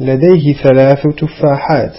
لديه ثلاث تفاحات.